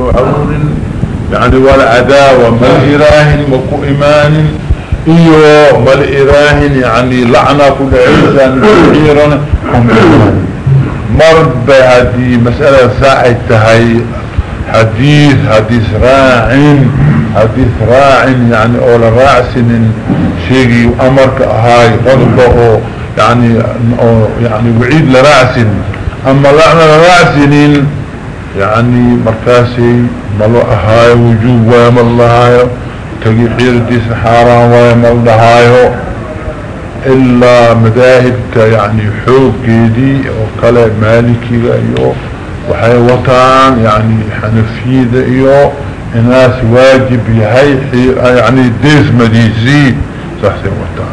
عون يعني والعداوة ما الإراهن مكو إيمان. إيو ما الإراهن يعني لعنة كل عيسى نحيرنا هم مرب هذه مسألة ساعد تهي حديث حديث راعين حديث راعين يعني أولا راعسن شيء أمرك هاي غضبه. يعني يعني وعيد لراعسن أما لعنة لراعسنين يعني مركاسي ملو أهاي وجوب ويما الله تقي حيرتي سحارا ويما الله إلا مذاهب يعني حوق جيدي وكلا مالكي ايو وحي وطان يعني حنفيد ايو الناس واجب يهي يعني ديس مديزي صحسي وطان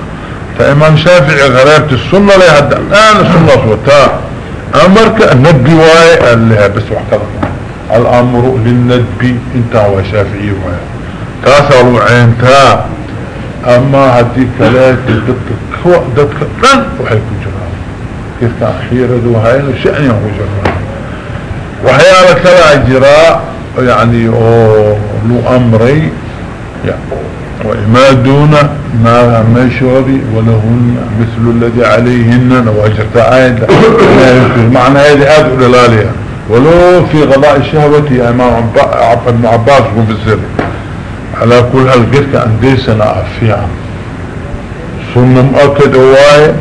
فإمام شافعي غرابة السنة لها الآن السنة وطان أمرك النبي واي اللي بس وحكذا الأمر للنبي إنت هو شافعي واي. تاسلوا عينتا أما هدي كلات ددك ددك لن وحيكو جرام كيف كان حيرة دوهاين وشأن يهو جرام وحيالا كلا جراء يعني أو لو أمري يعني وإما دون ما مشوري ولهن مثل الذي عليهن وأجرت عائد معنى هذه هذا للالية ولو في غضاء الشهوة يا إمام ابن عباس السر. على كل هالقرك عن ديسنا أفيا سنة مؤكد هواي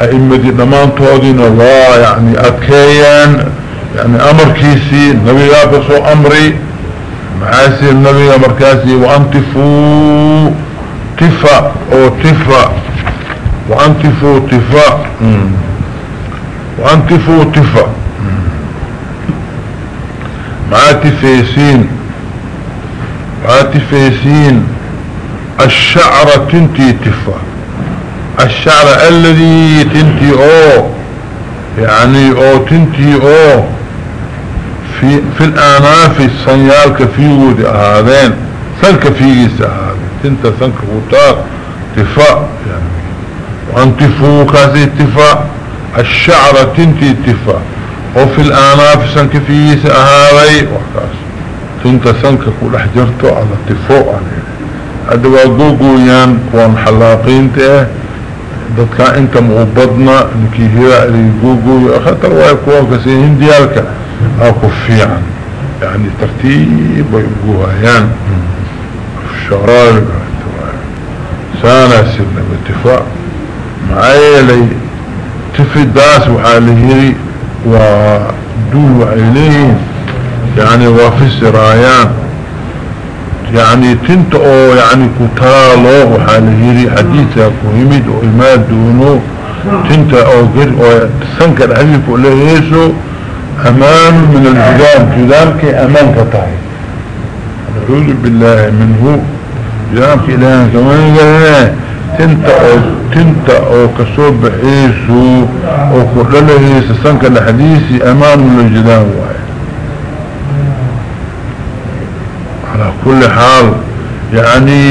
أئمة دمان تودين الله يعني أكيان يعني أمر كيسي. نبي يابسو أمري. معاسي النبي مركاسي وأنتفوا تفا أو تفا وأنتفوا تفا. وأنتفوا تفا. مع تفيسين. مع تفيسين. الشعر تنتي تفا. الشعر الذي تنتي أو. يعني أو تنتي أو. في في الآناف السنيال كفيود هذين سن كفيس هذا تنت سن كفوتار. تفاء. يعني وانتفو كاسي اتفاء الشعر تنتي اتفاء وفي الآناف سن كفيس هذي وكاس. تنت سن كفول احجرتو على اتفاء يعني هذا وقوقو وان حلاقين تيه. dadka inta muubadna ninkii hiraa guuguuyo khatar waay kuwa أكو فيعا يعني ترتيب ويبقوهيان الشرائع سانا سيدنا باتفاق. معايا تفيد داس وحاله ودول وعيلين يعني وفي السرايان يعني تنت أو يعني كتالو وحاله حديثة كهمد وإماد دونو. تنت أو قد أو تسنكر حديث وليسو. أمان من الجدام جدامك أمان كطاي نعوذ بالله منه. جدامك الهان قال تنت أو تنت أو كسوب بحيسو أو كرله سسنك الحديثي أمان من الجدام واي على كل حال يعني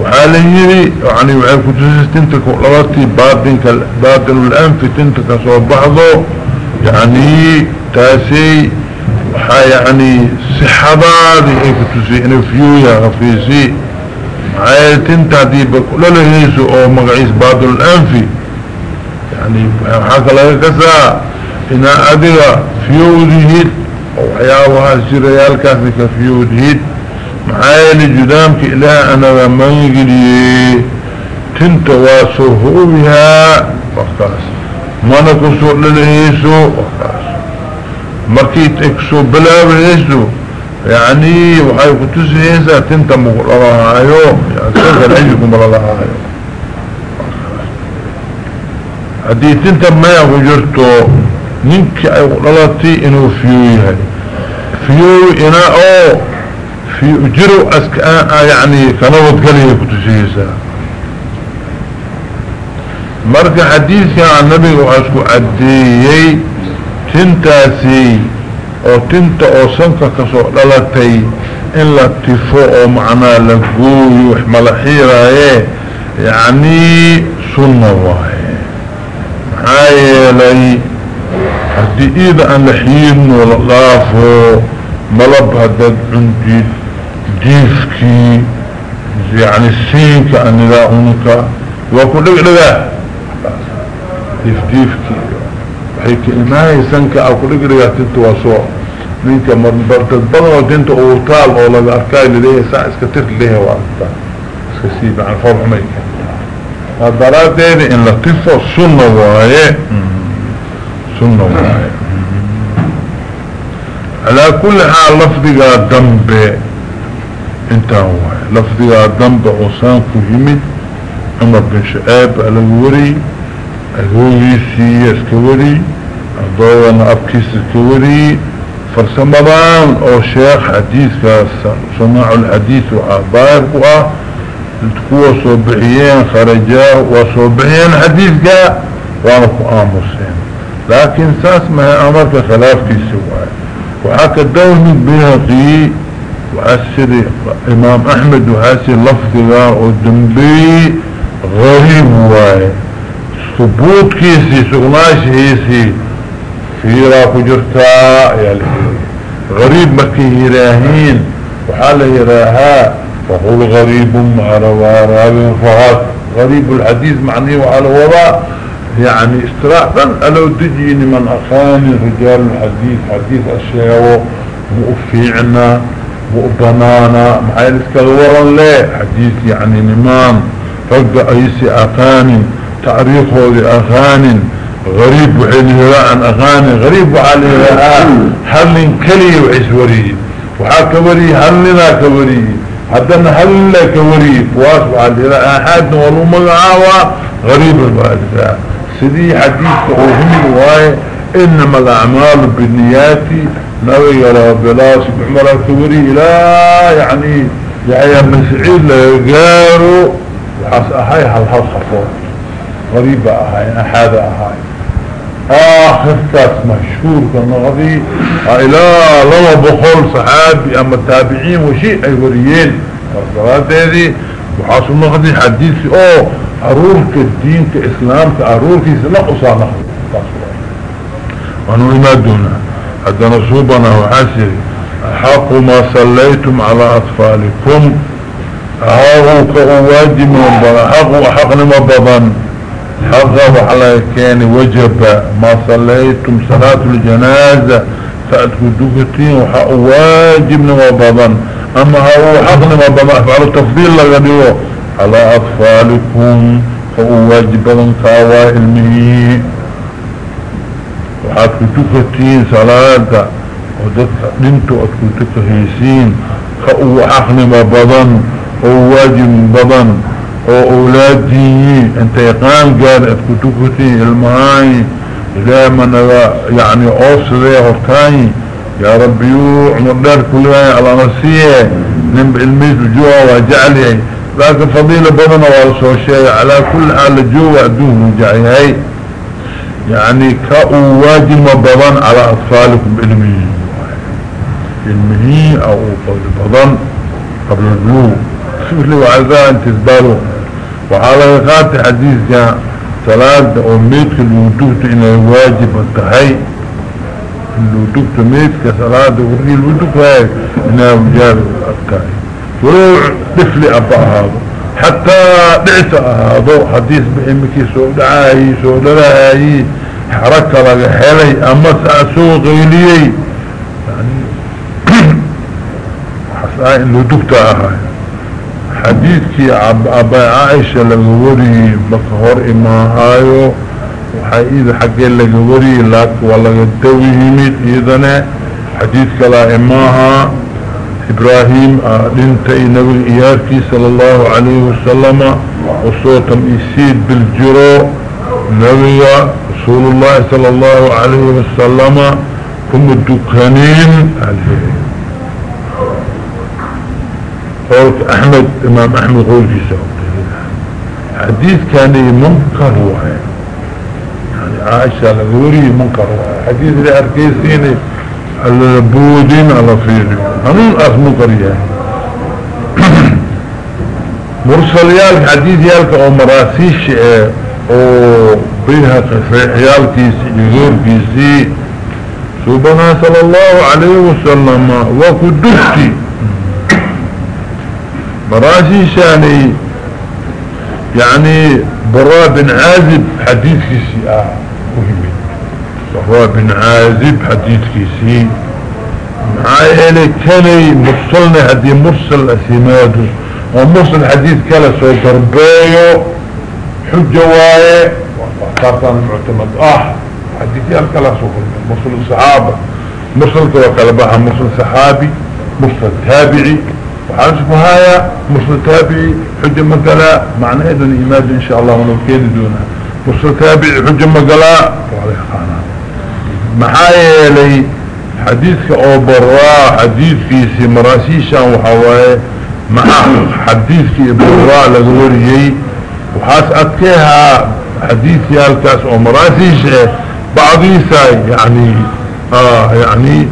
وحاله يري يعني وعي كتوسيس تنتك باطن, باطن الأنف تنتك صوب بعضه. يعني تاسي وحا يعني صحبادي اي كتسي انه فيويا غفيسي معايا تنتا دي بكل هيسو أو مقعيس بادل الأنفي. يعني حاكا لها كسا إنا ادغا فيودهيد أو حياوها سيريال كافي فيودهيد معايا لجدامك إله أنا ما يقلي تنت واسوهوها وقاس mana kusoo dhalahayso markii kusoo bilaabahayso yani waxay kutusihaysaa tinta mukulalahaayo sankan kumalalahaayo haddii tinta maya ku jirto ninkii ay ku dhalatay inuu fiyo yahay fiyow ina oo jiro aska yani kanabadgelaya kutusihaysaa marka xadiidkan waxaa isku caddeeyey tintaasi oo tinta oo sanka kasoo dhalatay in la tifo oo macnaa la gooyo wax mala xiiraaye yacni sunna waaye maxaa yeelay هدي إذا أن لحيين ولافو ملب هدد عندي ديفكي يعني السينك أن لا هناك وكل لغا ديف ديفكي هيك إماهي سنك أو كل لغا تنتواسو منك مربرتد بدن ودينت أوطال أو لغا أركاي لديه ساعة اسكتر ليه وعطا. اسكسيب عن فرح ميكا. هذا ديني إن لطفة سنة وهي سنة وهي على كل حال لفظها دنب إنت هو لفظها دنب عصان كهمد عمر بن شعاب الوري. الهويسي اسكوري الضوان ابكيس اسكوري فرسمضان أو شيخ حديث صناع الحديث وعبار وعبار تكوى صوبعيين خرجاه وصوبعيين حديثك وأنا امسين لكن ساس ما امرك خلاف في سواء وحكى الدولة بهقي وعسر امام احمد وحاسي لفظها والدنبي غريب واي ثبوت كيسي سغناش هيسي. في راكو جرتا يعني غريب مكي هراهين وحاله هراها فقول غريب مع رواراب فهات غريب الحديث معني وعلى وراء يعني استراحة ألو تجيني من أخاني رجال الحديث حديث أشياء مؤفيعنا مؤبنانا محايل اسكالورا ليه حديث يعني نمان فقد أيسي أخاني تاريخه لأخاني غريب عن أخاني غريب وحاله هل كلي وعسوري وحاكوري هل لنا كوري حدنا هل كوري فواس على أحد ولو مقعاوة غريب الوالدة. سدي حديث أوهمي واي إنما الأعمال بالنيات نوي يرى بلاس بعمر الكوري لا يعني يعني مسعيد وحس أهاي هل هل خفور غريبة أهاي أحد أهاي آخر كاس مشهور كالنغضي إلى لما بخول صحابي أما التابعين وشيء أي وريين فالصلاة هذه وحاصل نغضي حديثي أوه عرورك الدين كإسلام كعرورك سنقصى نخضي وانو ما دونا حتى نصوبنا وحاسر حق ما صليتم على أطفالكم. هاو كأواجب من بنا حق وحق لما بضن حقا وحلا كان وجب. ما صليتم صلاة الجنازة فأتكو دوكتين وحق واجب نوابضا أما هو حق نوابضا أفعل التفضيل لغنيه على أطفالكم فهو واجب كاوا علمه. وحاكو دوكتين صلاة. ودك دنتو أتكو تكهيسين فهو حق نوابضا هو واجب بضا وأولادي أنت يقان قال اتكتوكتي المهاي إلى من يعني أوصري هرتاني يا ربي عمر دار كلها على نسيه نم الميت الجوع وجعلي. لكن فضيلة بدنا وارسو شيء على كل حال الجوع دوه جعي يعني كأواجي مبضان على أطفالكم علمي علمي أو بدن قبل البلوغ سبت لي وعزاء تزبالوا وعلى يقات حديث جاء صلاة وميتك الوجوه إنه واجب التحي الوجوه ميتك صلاة ورقي الوجوه هاي إنه واجب التحي ولو طفل أبا هذا. حتى دعت هذا. حديث بإمكي سوء دعاهي سوء دعاهي حركة لك حالي أما سأسوء غيليي يعني حسائل الوجوه تأهاي. حديثك أبا عائشة لغوري بكهور إماهايو وحايد حقين لغوري لك ولغدوي هميد إذن حديثك لا إماها إبراهيم لنتي نبي إياركي صلى الله عليه وسلم وصوتم إسيد بالجرو. نبي رسول الله صلى الله عليه وسلم كم الدكانين. الهي قولك أحمد إمام أحمد قول في سعود حديث كان منكر وهي يعني عائشة الغوري منكر وهي حديث لأركيسين البودين على فيني هنون اخ منكر يعني مرسل يالك حديث يالك أو مراسيش أو بيها في عيالكيسي يغور كيسي. سبحانه صلى الله عليه وسلم وكدفتي مراشي شاني يعني براء بن عازب حديث كيسي آه مهمين براء بن عازب حديث كيسي. معايا إلي كاني مرسلني هدي مرسل أسيماده ومرسل حديث كلا سو دربايو حجة وايه وقاطان معتمد. آه حديث يالكلا سو مرسل الصحابة مرسل كوكالبها مرسل صحابي مرسل تابعي. وحاسب هايا مرسل تابعي حجة مقلا معنى إذن ايماد إن شاء الله ونوكيد دونها مرسل تابعي حجة مقلا وعليه خانا محايا لي حديثك أو براء حديثك سمراسيشا وحواي مع حديثك براء لغوريي وحاس أتكيها حديثي هالكاس أو مراسيشا بعضيسا يعني آه يعني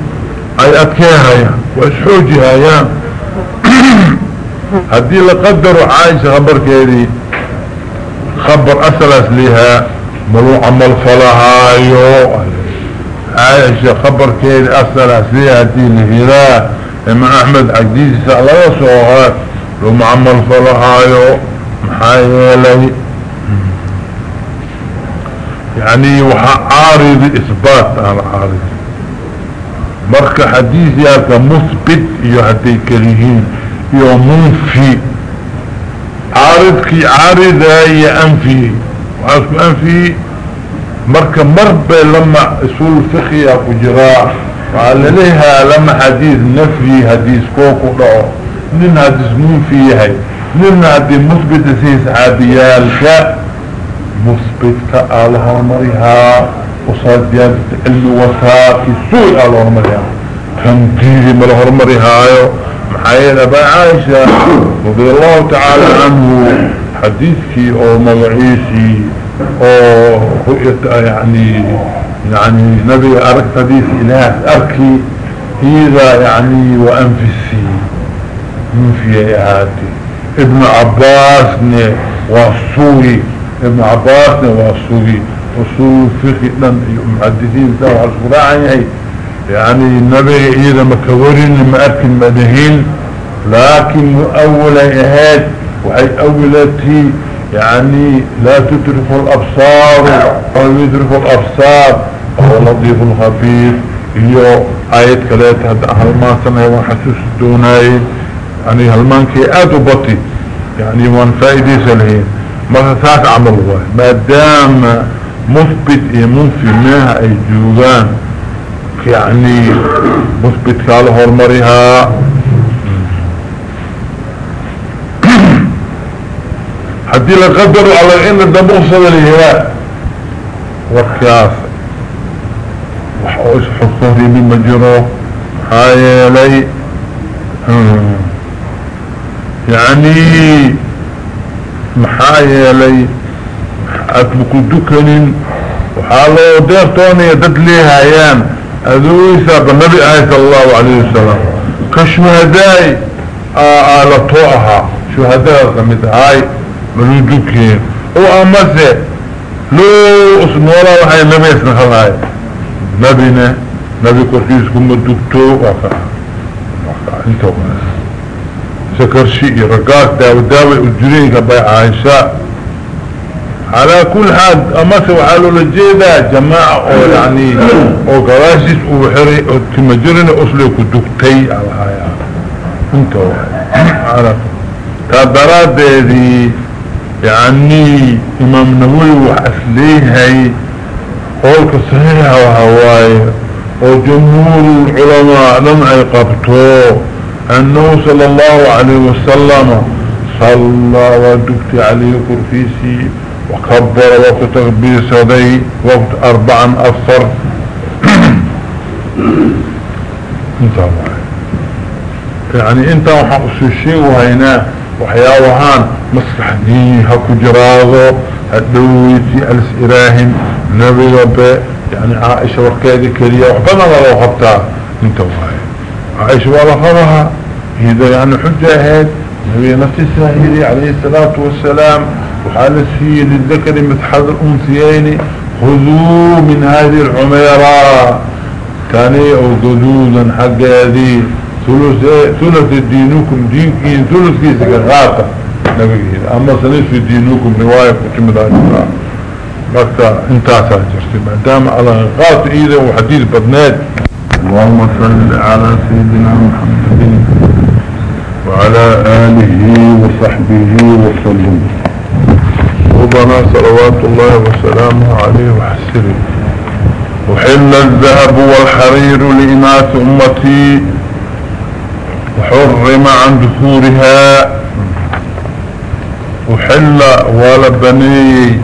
أي أتكيها يعني. واسحوجها يعني. هدي لقدروا عايشة خبر كيدي خبر اسلس لها ملو عمل فلها يو عايشة خبر كيدي اسلس لها هدي لهلا اما احمد عقديسي سألها سوغات لو معمل فلها يو محايا لي يعني وحا عارض اثبات على عارض مركة حديثي هكا مثبت يو هدي كريهين يو منفي. عارضك عارض هي أنفي. وعاسك أنفي مركة مربى لما اسول فقهي اكو جراء وعلى لها لما حديث نفي حديث كوكو دعو نين حديث منفي هاي. نين حديث مثبت سيس عاديالك مثبت كآلها مريها. وصاد زيادة علم وثاق سوء آلها مريها. تنتيري ملها مريها. محايا أبا عائشة رضي الله تعالى عنه حديثك أو مغعيسي أو رؤية يعني يعني نبي أرك حديث إله أركي إذا يعني وأنفسي من في إعادي ابن عباس وصوري ابن عباس وصوري وصول فقه لن محدثين تاو عصبراعي يعني النبي إذا مكورين ما أركن مدهين لكن أولا إهاد وحي أولتي يعني لا تترف الأبصار أو يترف الأبصار. أو لطيف الخبير إيو آيات هذا هلمان سنة وحسوس دوناي؟ يعني هلمان كي آدو بطي؟ يعني وان فايدي سلهين ما تساك عمل هو ما دام مثبت إيه منفي منها أي جوغان يعني مثبت كاله المريها حدي لقدر على إن الدموصة للهواء وكاف وحوش حصوري من مجره هاي لي. يعني محايا لي. أتبكو دكنين وحالو ديرتوني يدد ليها أيام اذويسا بالنبي صلى الله عليه وسلم. كشمهداي آلة طوعها شهداء قمت هاي ملودوكين أو امسي لو اسمولا وحي نبي اسنخل هاي نبينا نبي كوركيس كم الدكتو وقع وقع انتو. سكر شيء. رقاق داو داوي اجرين كباي عايشة على كل حال امسي وحالو لجيدا جماعة أو يعني أو قراشيس أو حري أو تمجرين أصلي كدكتي على هاي انتو على كبرات دي يعني إمام نووي وحسليه قولك صحيح وهواي وجمهور العلماء لم يقبطوا أنه صلى الله عليه وسلم صلى ودكت عليه كرفيسي. وكبر وقت تغبير سدي وقت اربعا افر انت يعني انت وحقسوا الشيء وهيناه وحياوهان مسكحني هكو جراغو هدويتي ألس إراهن نبي ربي يعني عائشة وكادي كريا وحبنا الله خبتها انت وهاي عائشة ولا خبها هذا يعني حجة هاد نبي نفسي ساهلي عليه الصلاة والسلام. وحال السيد الذكر مثل الأنثيين؟ خذوا من هذه العميرة. كاني أو قدودا حق هذه. ثلث دينكم دينكين ثلث كيس غاطة نبيه أما في دينكم رواية كتمد عجبها بكتا انتاسا جرتي ما دام على غاط ايدا وحديث بدنات اللهم صل على سيدنا محمد. وعلى آله وصحبه وسلم. ربنا صلوات الله وسلامه عليه وحسره. وحل الذهب والحرير لإناث أمتي. وحرم عن ذكورها وحل ولبني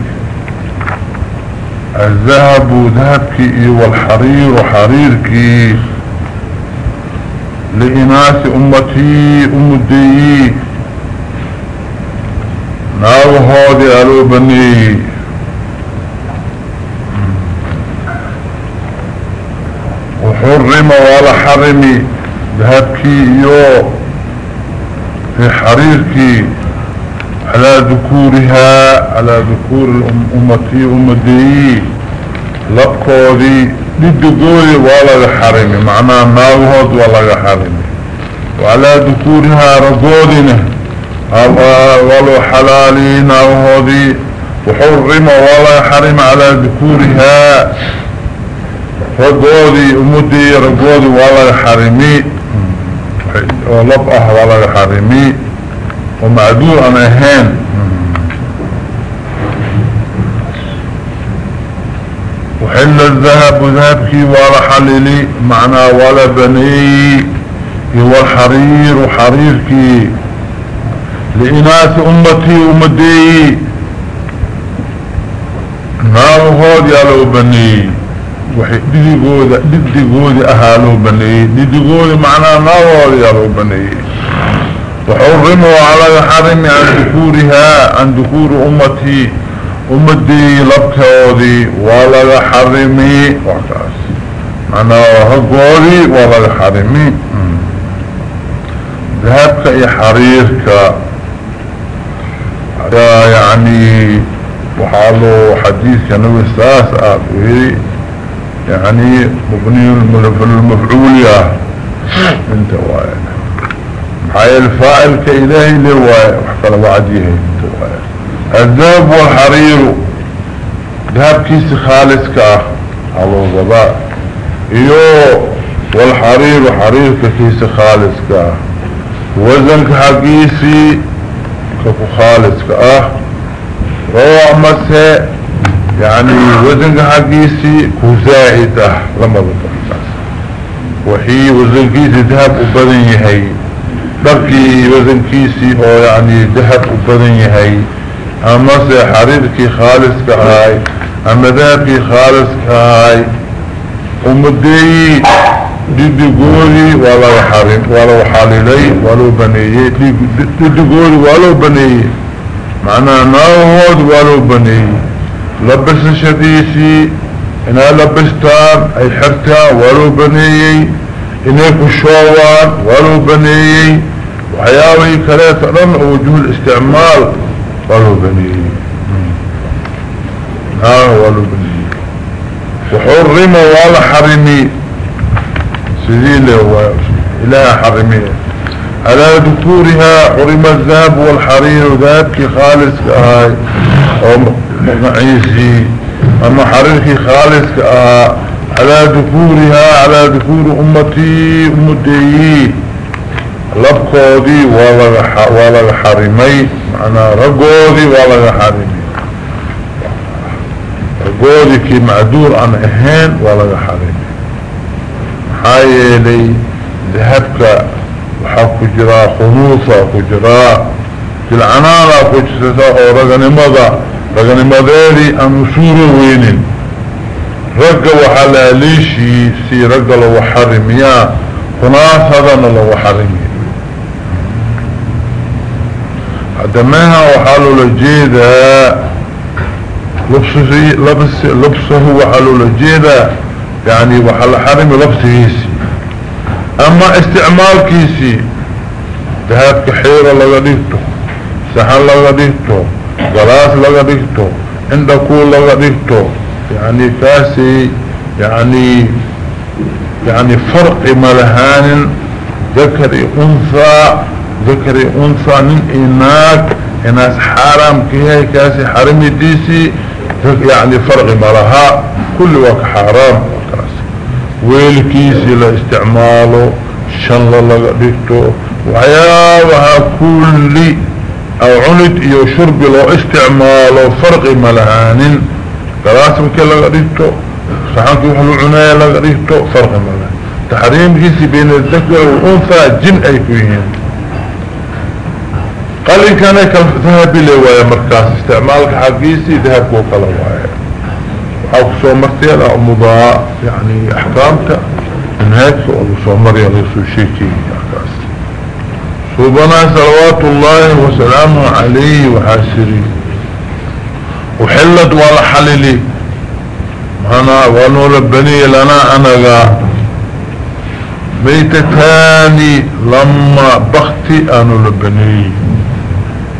الذهب ذهبك والحرير حريرك. لإناث أمتي أمدي ناو هودي ألو بني. وحرم ولا حرمي ذهبكي يو في حريركي على ذكورها على ذكور أمتي أمدي لبقودي لدقودي ولا حرمي معناه ناوهود ولا حرمي وعلى ذكورها رقودنا ولو حلالي ناوهودي وحرم ولا حرم على ذكورها. رقودي أمدي رقودي ولا حرمي. ولبقه ولا حرمي. ومعدور أنا هين. وحل الذهب ذهبك ولا حللي معنا ولا بني والحرير وحريرك لإناث أمتي أمدي نار هود يالو بني. وحي ديدي ديدي أهالو بني. ديدي معنا نار هود يالو بني. وحرموا على حرم عن ذكورها عن ذكور أمتي. أمتي لبكودي ولا حرمي. وعكاس. أنا هقولي ولا حرمي. ذهبك اي حريرك. يعني وحاله حديث كانوا استاس اقوي يعني مبني المفعولية انت وأنا هاي الفائل كإلهي لرواية وحكرا وعديه الذهب والحرير ذهب كيس خالص كاه على الغباء ايو والحرير حرير كيس خالص كاه وزنك حقيسي كفو خالص كأه. روع مسه يعني وزنك حقيسي كزائده لما ذكرت وحي وزنكيسي ذهب وبدن يهي دقي وزن كيسي أو يعني ذهب وبدن يهي أما سي حريركي خالص كهاي أما خالص كهاي ومدي دي قولي ولا حرم ولا حليلي ولا بنيي دي قولي ولا بنيي معنى ناهود ولا بنيي لبس شديسي أنا لبستان اي حرتان ولا بنيي إنه كشوان ولو بنيي وحياوي كليت رن وجوه الاستعمال ولو بنيي ها ولو بنيي وحرم ولا حرمي سيدي إله حرمي على ذكورها حرم الذهب والحرير ذهبك خالص كهاي أو مقعيسي اما حريرك خالص كهاي على ذكورها على ذكور أمتي أمتي لبقودي ولا حرمي معنا رقودي ولا حرمي رقودي كي معدور عن اهين ولا حرمي حايلي ذهبك وحاكو جراء خنوصة كجراء جلعنانا كجسسة أو رغنمضة رغنمضيري انشور وينين. رقا وحالا ليشي سي رقا لو حرميا هذا لو حرمي عدمها وحالو لجيدا لبسه لبس لبسه وحالو لجيدا يعني وحال حرمي لبسه أما استعمال كيسي ذهب كحيرة لغديكتو سحن لغديكتو غلاس لغديكتو عندكو لغديكتو يعني كاسي يعني يعني فرق ملهان ذكر أنثى ذكر أنثى من إناك ناس حرام كيه كاسي حرمي ديسي يعني فرق ملها كل وقت حرام. ويلكيسي لاستعماله شن لغا ديكتو وحيابها كل أو عند يو شرب لو استعماله فرق ملهان قراسم كي لغا ديكتو صحانك يوحلو عناية لغا ديكتو فرق ملهان تحريم جيسي بين الذكر والأنثى جن أي كويهين. قال إن كان ذهب لي ويا مركز استعمالك حقيسي ذهب وكلا ويا أو سو مرتين أو مضاء يعني أحكامك من هيك سو مريا غيسو شيكي سبحانه صلوات الله وسلامه عليه وحاسري وحلت ولا حللي أنا ونور بني لنا أنا ميتتاني لما بختي أنا لبني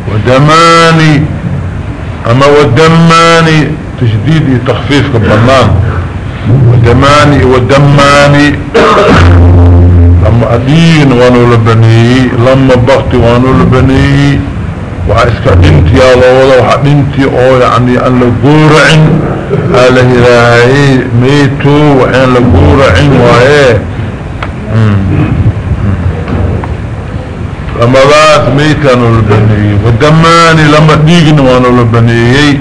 ودماني. أما ودماني تشديد تخفيف كبنان ودماني ودماني. لما أدين وانو لبني لما بغتي وانو لبني. وعسكا انتي يا الله وحدينتي أو يعني أن لقورعن اله إلهي ميتو وحين لقورعن وهي. لما ذات ميتانو لبنيي ودماني لما ديقن وانو لبنيي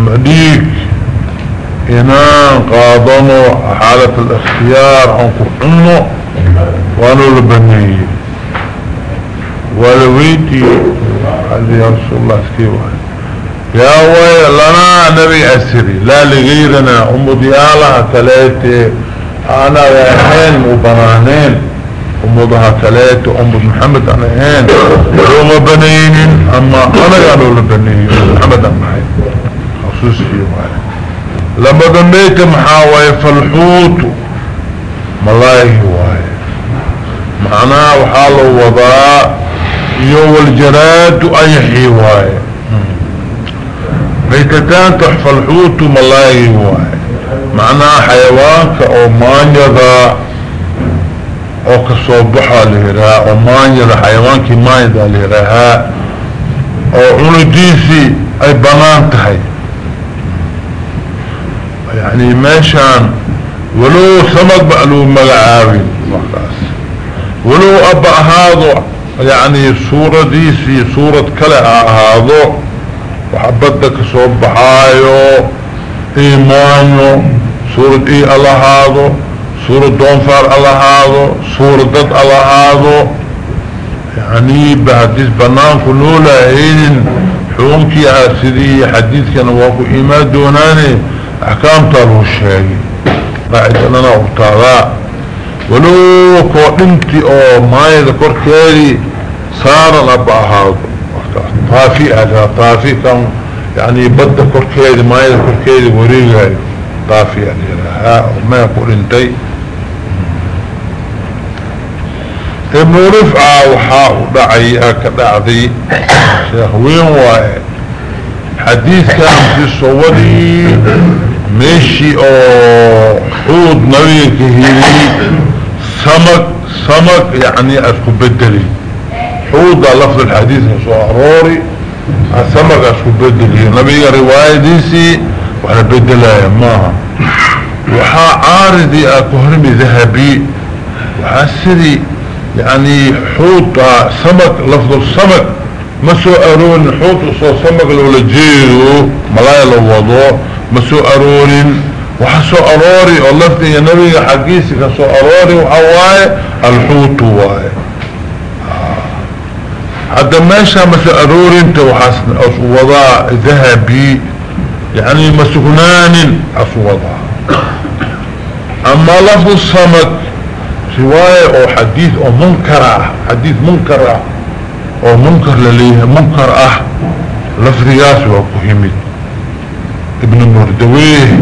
لما ديق إنان قاضنو حالة الاختيار عنكو عنو وانو لبنيي ولويتي قال يا رسول الله سكيوه يا وي لنا نبي أسري لا لغيرنا. أم ديالها ثلاثة أنا وحين وبنانين أمضها ثلاثة أمض محمد أنا هين. وما بنين أما أنا قالوا لبنين محمد أنا خصوصي معي لما دميت محاوي فالحوت ملايه واي معناه وحاله وضاء يو الجراد أيحي واي ميتتان تحفى الحوت ملايه واي معناه حيوانك أو مانيضا أو كصوبحا لهراء أو مانيدا حيوانكي مانيدا لهراء أو عنديسي اي بنان يعني ماشان ولو سمك بقلو مقعاوين ولو أبا هذا يعني صورة ديسي صورة كلا هذا. وحبدك صوبحايو إيمانيو صورة إي الله هذا سورة دونفار الله هذا سورة ضد الله هذا. يعني بحديث بنان كنولا هين حومكي عاسدي حديث كان واقو إيمان دوناني. أحكام طالو الشيء بعد أننا أبطالا ولو كوانتي أو ماي ذكر كاري صار الأبع هذا طافي أهلا طافي كان يعني بد كركيدي ماي ذكر كاري مريقا طافي يعني ها ما يقول انتي ابن رفعة وحاء دعي كدعدي شيخ وين واي؟ حديث كان في الصوري ماشي أو حوض نبي كهيري سمك سمك يعني اسكو بدلي حوض لفظ الحديث سو اروري السمك اسكو بدلي نبي رواية ديسي وأنا بدلايا ماها وحا عارضي اكو هرمي ذهبي وحاسري يعني حوط سمك لفظ السمك. مسو أرون حوط صو سمك لو لجيرو ملايا لو وضو مسو ارون وحسو اروري ولفظ يا نبي حقيسي كسو اروري وحواي الحوط واي حتى ماشا مسو اروري انت وحسن وضاء ذهبي يعني مسكنان اسوضا اما لفظ السمك رواية أو حديث أو منكر حديث منكر أو منكر لليه منكر آه لفظيات وكهمت ابن مردويه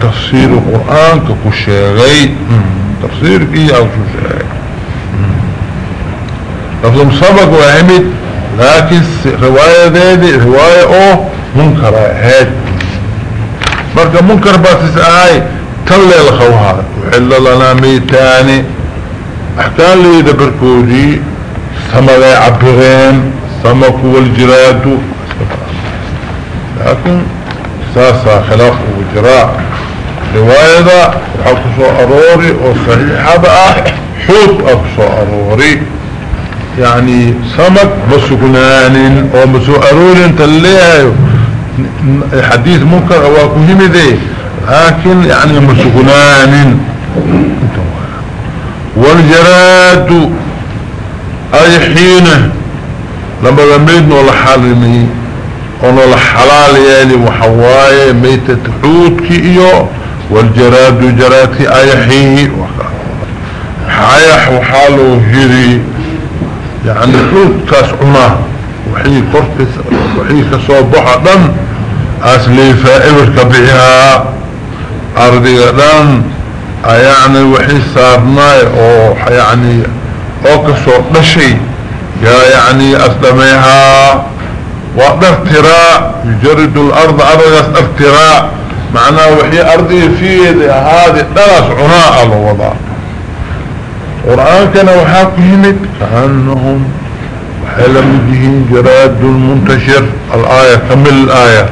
تفسير القرآن ككشيغي تفسير إيه أو كشيغي لفظ سبق وعمد لكن رواية ذي رواية أو منكر هاد. مركا منكر باتس آي تلي الخوها وحل لنا ميتاني. احكام لي دبركودي سمغي عبرين سمك والجراد لكن ساسا خلاف وجراء رواية وحكسو أروري وصحيحة بقى حوت أكسو أروري. يعني سمك بسكنان ومسو أروري انت اللي حديث منكر أو مهم ذي. لكن يعني مسكنان والجراد أي حين لما لميدنا ولا حالمي ولا حلال يالي وحواي ميتة حوتك إيو والجراد جراتي اي حيه حيح وحاله هيري يعني حوت كاس عنا وحي قرطس وحي كصوبها دم أصلي فائبر بها أرضي غدان يعني وحي صارناي أو يعني أو كسور نشي يا يعني أسلميها. وقت افتراء يجرد الأرض أرض افتراء. معناه وحي أرضي فيه هذه ثلاث عناء الوضع. قرآن كان وحاكهمت كأنهم وحلم به جراد المنتشر. الآية كمل الآية.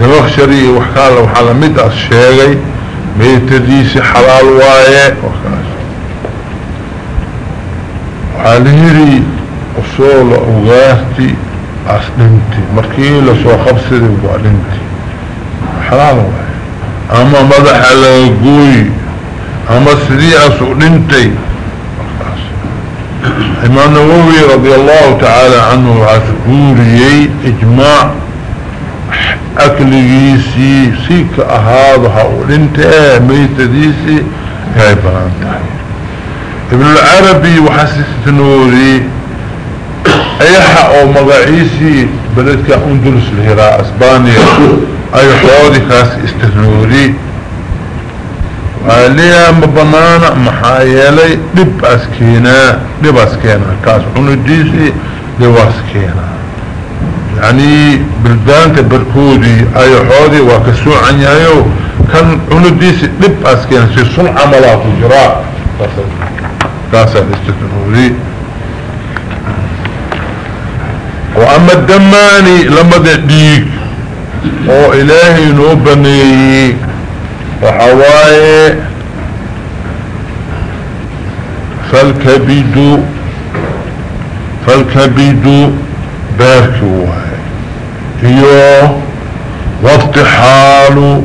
نبخشري وحكال وحالا مد الشيغي ميتديسي حلال واية. وحاليري أصول أغاثتي أسلمتي مركيلة سو خبصري وقالنتي. حلال وايه أما مدح على قوي أما سريع سؤلنتي إمام نووي رضي الله تعالى عنه عسكوري إجماع أكليسي سيك أهاضها وانت ميت ديسي. هاي بانتهي ابن العربي وحسيس نوري أيحا أو مغعيسي بلدك أندلس الهراء أسبانيا. أي حوضي كاس استثنوري. وقاليها مبنانا محايلي دب أسكينا دب أسكينا. كاس عنديسي دب أسكينا. يعني بلدان بركودي أي حوضي وكسو عن يايو كان عنديسي دب أسكينا. في صنع عملات وجراء كاسا استثنوري وأما الدماني لما ديك أو إلهي نوبني وحواي فالكبد فالكبد بارك واي هيو وافتحال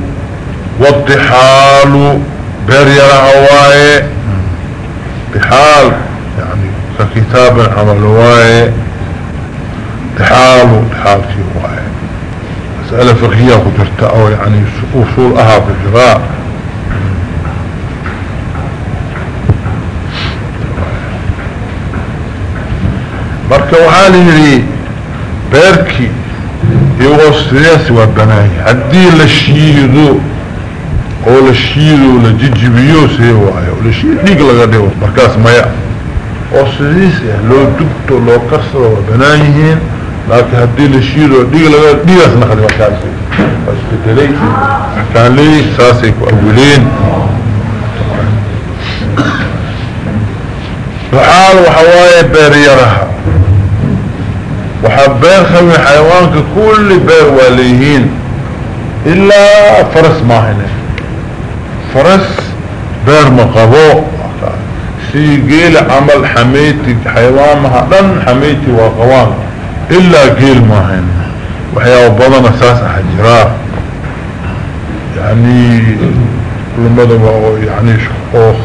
وافتحال باريرا هواي بحال يعني ككتاب عمل واي تحال تحال في واي مسألة فقهية قدرت أو يعني أصول أها بجراء waxaa la yidhi beerkii iyagoo sidaas waa banaanya haddii la shiido أو لشيل ولا جيجي بيوس هو أو لشيل ديق لغا ديو مركاس مايا أو سيس لو دكتو لو كسر بنايهين لكن هدي لشيل ديق لغا ديواس نخد مركاس بس تتليك كان لي ساسك اولين فعال وحواية بريرها وحبير خمي حيوانك كل بير واليهين إلا فرس ماهنه فرس بير مقبو سي قيل عمل حميتي حيوان مهدن حميتي وقوان. إلا قيل ما هنا وحيا وبضن أساس حجراف يعني لما يعني شخوخ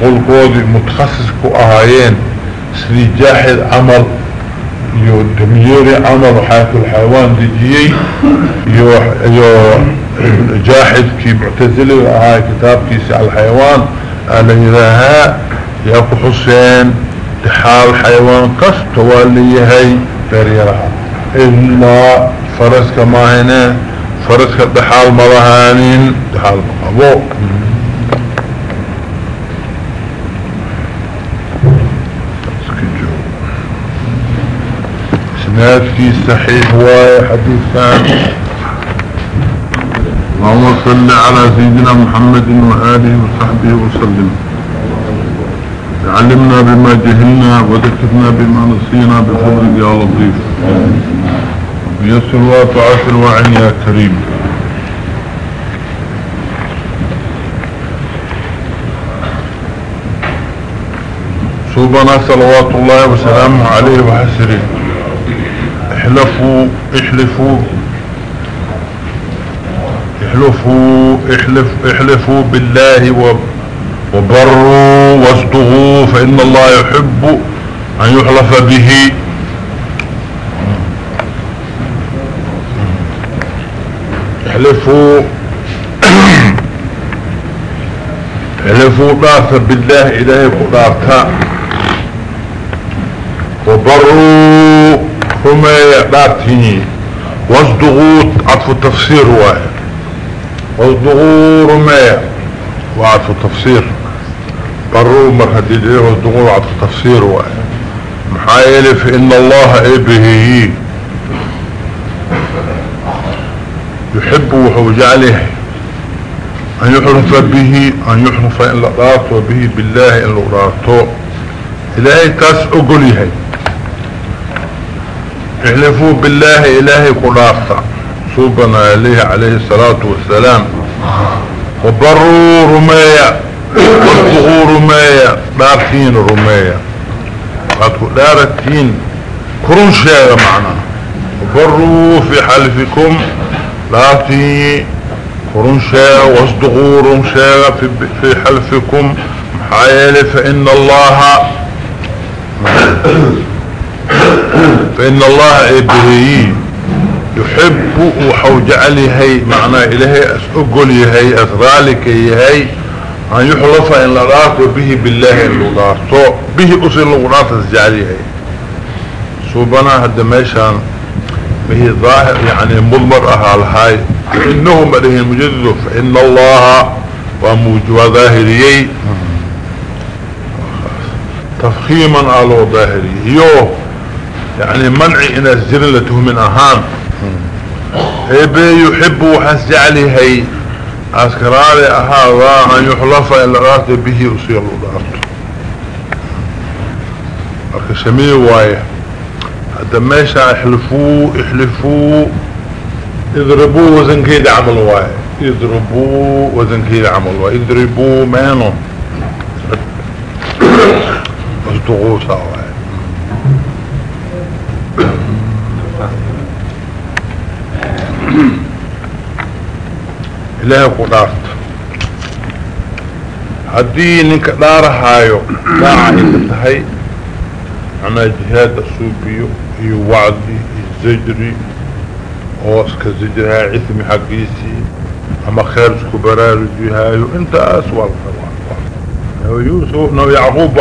شغل قوضي متخصص كو أهايين. سري جاحد عمل يو دميري عمل حياة الحيوان ديجيي يو يو جاحد كي معتزلي هاي كتاب كيسي على الحيوان. أنا اذاها ياكو حسين تحال حيوان قصد توالي هاي فريرها إلا فرس كما هنا فرس كتحال مرهانين تحال مقابو إسنادكي صحيح واي حديثان اللهم صل على سيدنا محمد وآله وصحبه وسلم. علمنا بما جهلنا وذكرنا بما نسينا بفضلك يا لطيف. يسر وتعسر وعن يا كريم. صوبنا صلوات الله وسلامه عليه وحسره احلفوا احلفوا. احلفوا احلف احلفوا بالله وبروا واصدغوا فإن الله يحب أن يحلف به. احلفوا احلفوا دافة بالله إلهي قدارتا وبروا رمي دارتيني واصدغوا عطف التفسير واحد رمي وعطف التفسير. بروا مرهدين عطف التفسير محايل فإن الله إبهي. يحب وحوجعله أن يحرف به أن يحرف إن لقاته به بالله إن لقاته إلهي تاس أقليه احلفوا بالله إلهي قلاصة صوبنا إليه عليه الصلاة والسلام. وبروا رمية وابتغوا رمية دارتين رمية. قد دارتين كرون شيء معنا وبروا في حلفكم دارتين كرون شيء واصدقوا رمشيء في, في حلفكم. حيالي فإن الله فإن الله إبهي. يحب وحوجعلي هي معنى إلهي أسأقل هي أسرالك هي أن يحلف إن لغاته به بالله إن لغاته به أسر لغاته الزعلي هي سوبنا هذا ميشان به ظاهر يعني مضمر أهال هاي. إنه مده المجدد فإن الله وموجوى ظاهريي تفخيما على ظاهري يعني منعي إن الزرلته من أهان. إبي يحب وحس عليه أسكرالي أهذا أن يحلف إلا رات به أصير الأرض أكسميه واية. هذا ماشا احلفوا احلفوا اضربوا وزن كيد عمل واية. اضربوا وزن كيد عمل واية. اضربوا مانو. اصدقوا سوا إلهي قدارت هدي نك دارهايو داعا انتهي أنا جهاد السوبيو هي وعدي الزجري واسك زجرها عثمي حقيسي. أما خير سكو برارجي هايو انت اسوال يوسف نو يعقوب.